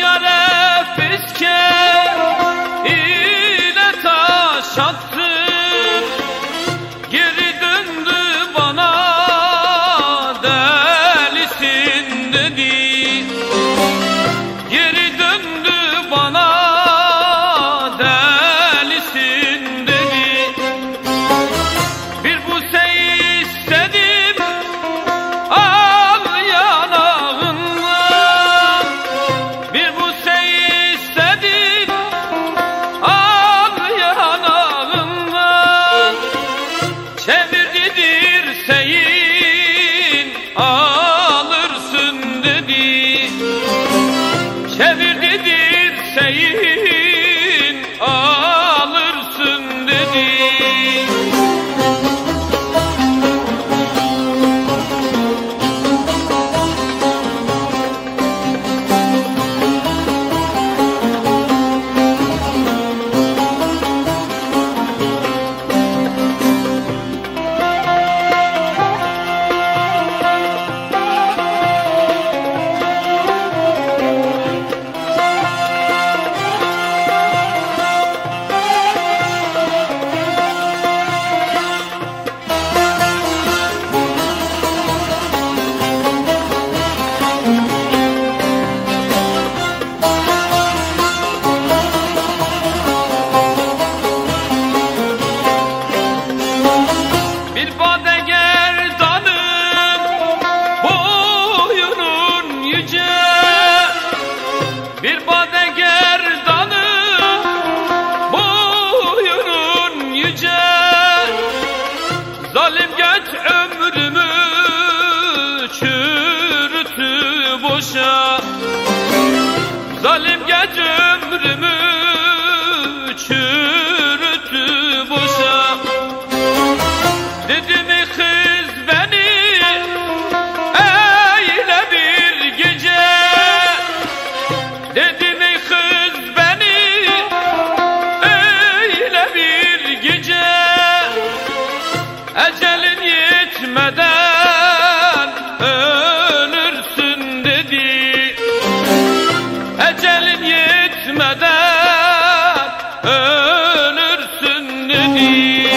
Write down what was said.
yare fiske ile taş boşa Zalim geç ömrümü çürütü boşa. Dedi mi kız beni eyle bir gece. Dedi mi kız beni eyle bir gece. Ecelin yetmeden Thank you.